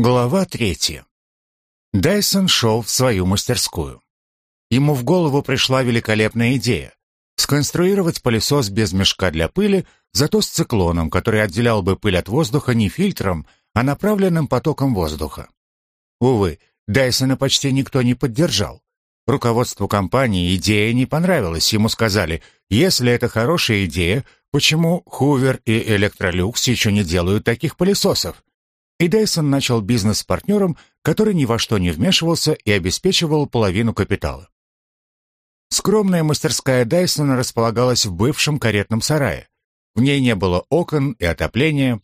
Глава третья. Дайсон шел в свою мастерскую. Ему в голову пришла великолепная идея — сконструировать пылесос без мешка для пыли, зато с циклоном, который отделял бы пыль от воздуха не фильтром, а направленным потоком воздуха. Увы, Дайсона почти никто не поддержал. Руководству компании идея не понравилась. Ему сказали, если это хорошая идея, почему Хувер и Электролюкс еще не делают таких пылесосов? И Дайсон начал бизнес с партнером, который ни во что не вмешивался и обеспечивал половину капитала. Скромная мастерская Дайсона располагалась в бывшем каретном сарае. В ней не было окон и отопления.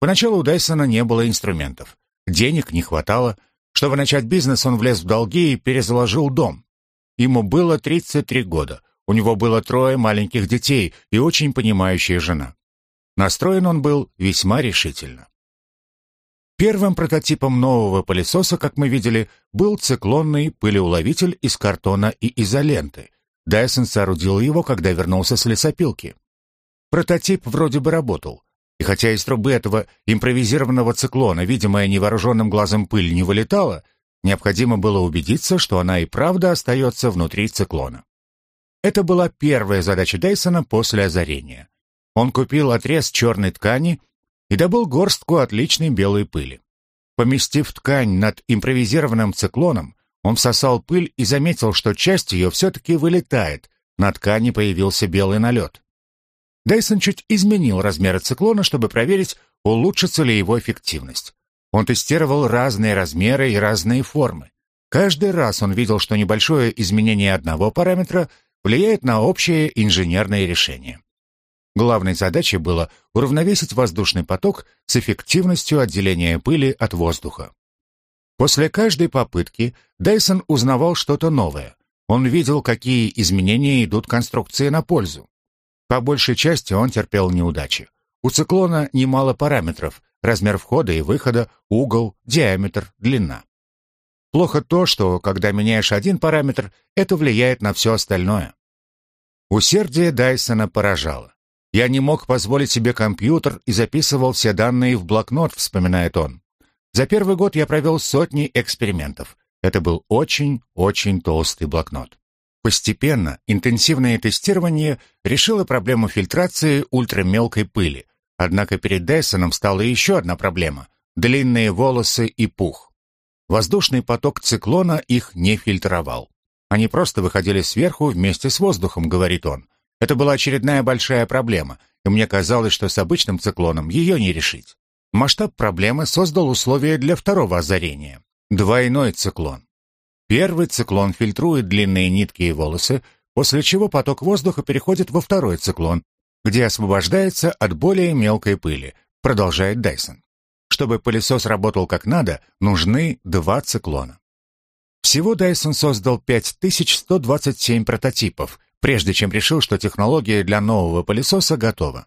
Поначалу у Дайсона не было инструментов. Денег не хватало. Чтобы начать бизнес, он влез в долги и перезаложил дом. Ему было 33 года. У него было трое маленьких детей и очень понимающая жена. Настроен он был весьма решительно. Первым прототипом нового пылесоса, как мы видели, был циклонный пылеуловитель из картона и изоленты. Дайсон соорудил его, когда вернулся с лесопилки. Прототип вроде бы работал. И хотя из трубы этого импровизированного циклона, видимая невооруженным глазом пыль, не вылетала, необходимо было убедиться, что она и правда остается внутри циклона. Это была первая задача Дайсона после озарения. Он купил отрез черной ткани и добыл горстку отличной белой пыли. Поместив ткань над импровизированным циклоном, он всосал пыль и заметил, что часть ее все-таки вылетает, на ткани появился белый налет. Дайсон чуть изменил размеры циклона, чтобы проверить, улучшится ли его эффективность. Он тестировал разные размеры и разные формы. Каждый раз он видел, что небольшое изменение одного параметра влияет на общее инженерное решение. Главной задачей было уравновесить воздушный поток с эффективностью отделения пыли от воздуха. После каждой попытки Дайсон узнавал что-то новое. Он видел, какие изменения идут конструкции на пользу. По большей части он терпел неудачи. У циклона немало параметров – размер входа и выхода, угол, диаметр, длина. Плохо то, что, когда меняешь один параметр, это влияет на все остальное. Усердие Дайсона поражало. Я не мог позволить себе компьютер и записывал все данные в блокнот, вспоминает он. За первый год я провел сотни экспериментов. Это был очень-очень толстый блокнот. Постепенно интенсивное тестирование решило проблему фильтрации ультрамелкой пыли. Однако перед Дайсоном стала еще одна проблема – длинные волосы и пух. Воздушный поток циклона их не фильтровал. Они просто выходили сверху вместе с воздухом, говорит он. Это была очередная большая проблема, и мне казалось, что с обычным циклоном ее не решить. Масштаб проблемы создал условия для второго озарения – двойной циклон. Первый циклон фильтрует длинные нитки и волосы, после чего поток воздуха переходит во второй циклон, где освобождается от более мелкой пыли, продолжает Дайсон. Чтобы пылесос работал как надо, нужны два циклона. Всего Дайсон создал 5127 прототипов, прежде чем решил, что технология для нового пылесоса готова.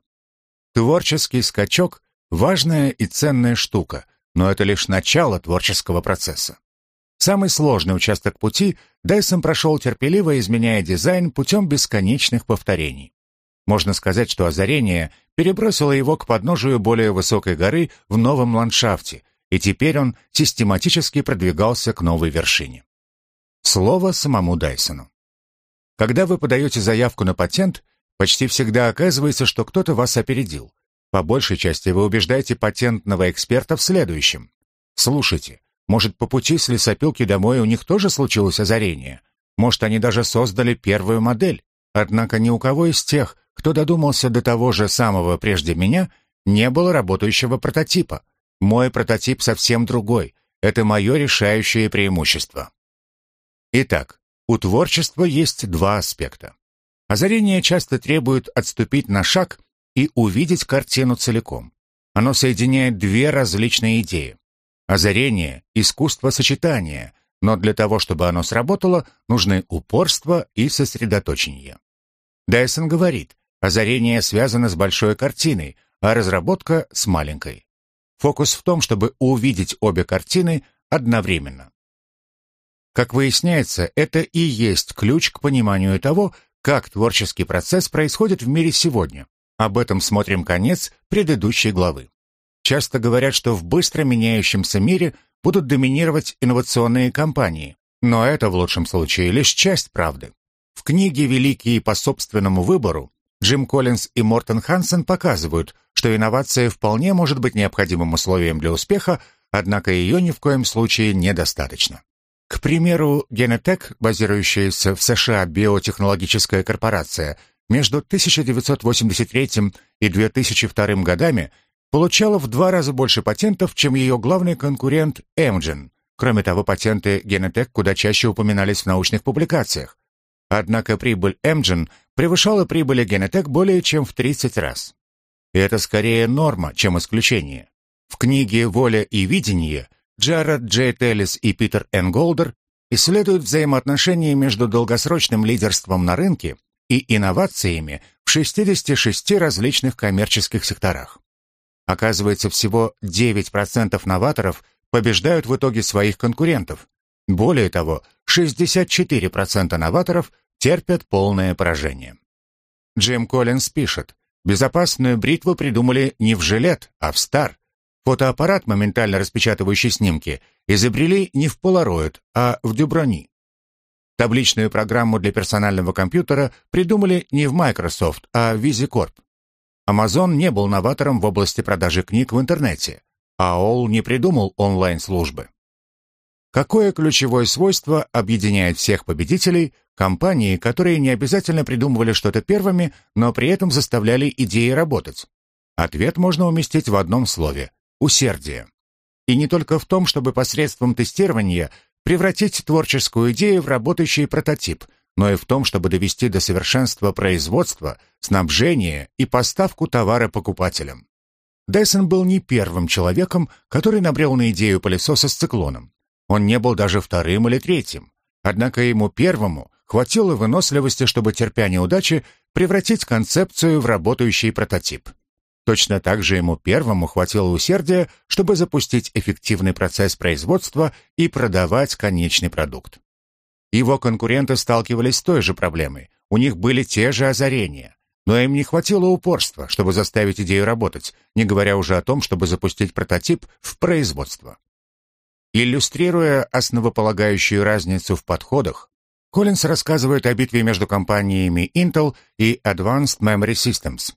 Творческий скачок – важная и ценная штука, но это лишь начало творческого процесса. Самый сложный участок пути Дайсон прошел терпеливо, изменяя дизайн путем бесконечных повторений. Можно сказать, что озарение перебросило его к подножию более высокой горы в новом ландшафте, и теперь он систематически продвигался к новой вершине. Слово самому Дайсону. Когда вы подаете заявку на патент, почти всегда оказывается, что кто-то вас опередил. По большей части вы убеждаете патентного эксперта в следующем. Слушайте, может, по пути с лесопилки домой у них тоже случилось озарение? Может, они даже создали первую модель? Однако ни у кого из тех, кто додумался до того же самого прежде меня, не было работающего прототипа. Мой прототип совсем другой. Это мое решающее преимущество. Итак, у творчества есть два аспекта. Озарение часто требует отступить на шаг и увидеть картину целиком. Оно соединяет две различные идеи. Озарение — искусство сочетания, но для того, чтобы оно сработало, нужны упорство и сосредоточение. Дайсон говорит, озарение связано с большой картиной, а разработка — с маленькой. Фокус в том, чтобы увидеть обе картины одновременно. Как выясняется, это и есть ключ к пониманию того, как творческий процесс происходит в мире сегодня. Об этом смотрим конец предыдущей главы. Часто говорят, что в быстро меняющемся мире будут доминировать инновационные компании, но это в лучшем случае лишь часть правды. В книге «Великие по собственному выбору» Джим Коллинз и Мортон Хансен показывают, что инновация вполне может быть необходимым условием для успеха, однако ее ни в коем случае недостаточно. К примеру, Genetec, базирующаяся в США биотехнологическая корпорация, между 1983 и 2002 годами получала в два раза больше патентов, чем ее главный конкурент Amgen. Кроме того, патенты Genetec куда чаще упоминались в научных публикациях. Однако прибыль Amgen превышала прибыли Genetec более чем в 30 раз. И это скорее норма, чем исключение. В книге «Воля и видение» Джаред Джей Теллис и Питер Н. Голдер исследуют взаимоотношения между долгосрочным лидерством на рынке и инновациями в 66 различных коммерческих секторах. Оказывается, всего 9% новаторов побеждают в итоге своих конкурентов. Более того, 64% новаторов терпят полное поражение. Джим Коллинз пишет, безопасную бритву придумали не в жилет, а в стар. Фотоаппарат, моментально распечатывающий снимки, изобрели не в Polaroid, а в Дюброни. Табличную программу для персонального компьютера придумали не в Microsoft, а в VisiCorp. Amazon не был новатором в области продажи книг в интернете, а AOL не придумал онлайн-службы. Какое ключевое свойство объединяет всех победителей, компании, которые не обязательно придумывали что-то первыми, но при этом заставляли идеи работать? Ответ можно уместить в одном слове – усердие. И не только в том, чтобы посредством тестирования превратить творческую идею в работающий прототип, но и в том, чтобы довести до совершенства производство, снабжение и поставку товара покупателям. Дайсон был не первым человеком, который набрел на идею пылесоса с циклоном. Он не был даже вторым или третьим. Однако ему первому хватило выносливости, чтобы, терпя неудачи, превратить концепцию в работающий прототип. Точно так же ему первому хватило усердия, чтобы запустить эффективный процесс производства и продавать конечный продукт. Его конкуренты сталкивались с той же проблемой. У них были те же озарения. Но им не хватило упорства, чтобы заставить идею работать, не говоря уже о том, чтобы запустить прототип в производство. Иллюстрируя основополагающую разницу в подходах, Коллинс рассказывает о битве между компаниями Intel и Advanced Memory Systems.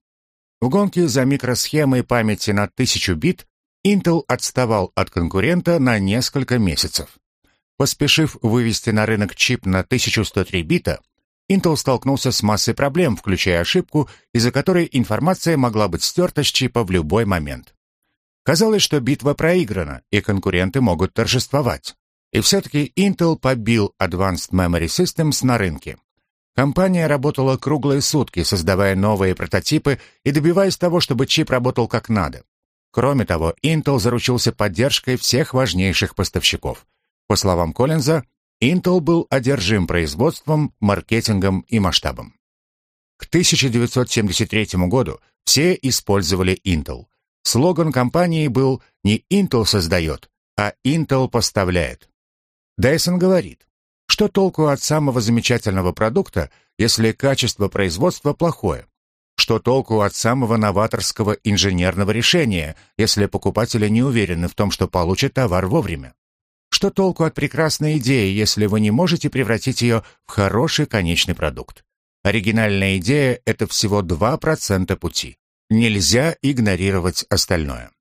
В гонке за микросхемой памяти на 1000 бит Intel отставал от конкурента на несколько месяцев. Поспешив вывести на рынок чип на 1103 бита, Intel столкнулся с массой проблем, включая ошибку, из-за которой информация могла быть стерта с чипа в любой момент. Казалось, что битва проиграна, и конкуренты могут торжествовать. И все-таки Intel побил Advanced Memory Systems на рынке. Компания работала круглые сутки, создавая новые прототипы и добиваясь того, чтобы чип работал как надо. Кроме того, Intel заручился поддержкой всех важнейших поставщиков. По словам Коллинза, Intel был одержим производством, маркетингом и масштабом. К 1973 году все использовали Intel. Слоган компании был не Intel создает, а Intel поставляет. Дайсон говорит, что толку от самого замечательного продукта, если качество производства плохое? Что толку от самого новаторского инженерного решения, если покупатели не уверены в том, что получат товар вовремя? Что толку от прекрасной идеи, если вы не можете превратить ее в хороший конечный продукт? Оригинальная идея — это всего 2% пути. Нельзя игнорировать остальное.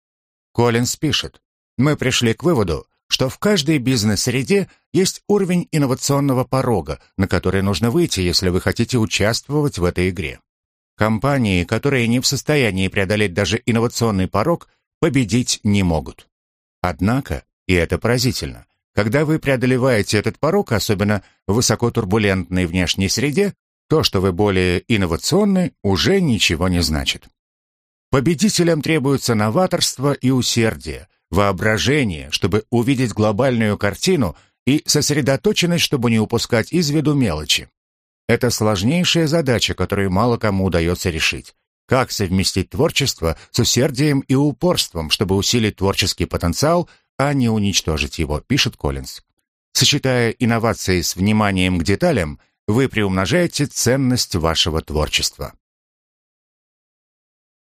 Коллинс пишет, «Мы пришли к выводу, что в каждой бизнес-среде есть уровень инновационного порога, на который нужно выйти, если вы хотите участвовать в этой игре. Компании, которые не в состоянии преодолеть даже инновационный порог, победить не могут. Однако, и это поразительно, когда вы преодолеваете этот порог, особенно в высокотурбулентной внешней среде, то, что вы более инновационны, уже ничего не значит. Победителям требуется новаторство и усердие, воображение, чтобы увидеть глобальную картину, и сосредоточенность, чтобы не упускать из виду мелочи. Это сложнейшая задача, которую мало кому удается решить. Как совместить творчество с усердием и упорством, чтобы усилить творческий потенциал, а не уничтожить его, пишет Коллинз. Сочетая инновации с вниманием к деталям, вы приумножаете ценность вашего творчества.